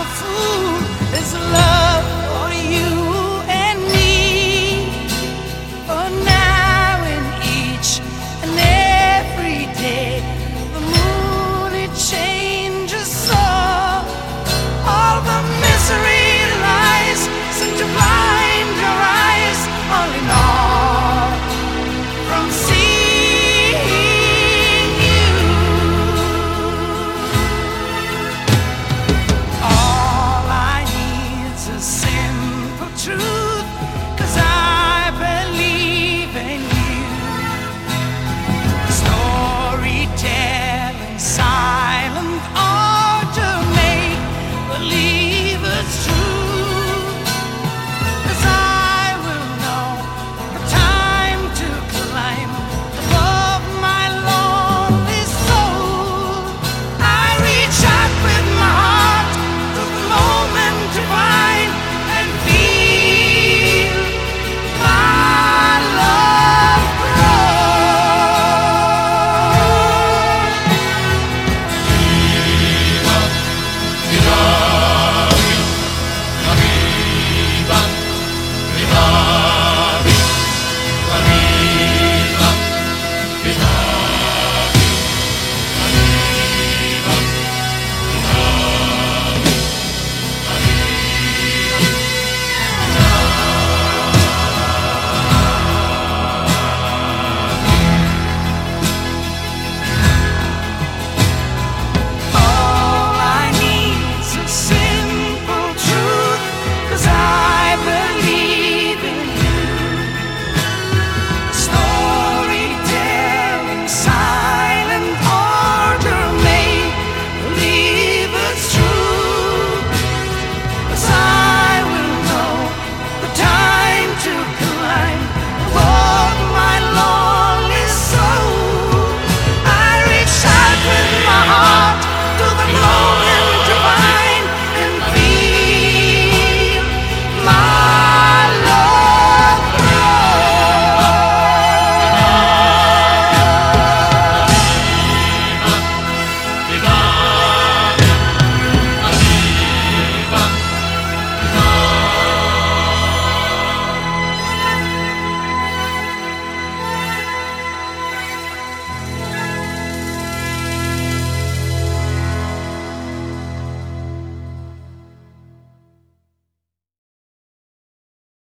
I'm a fool. It's love.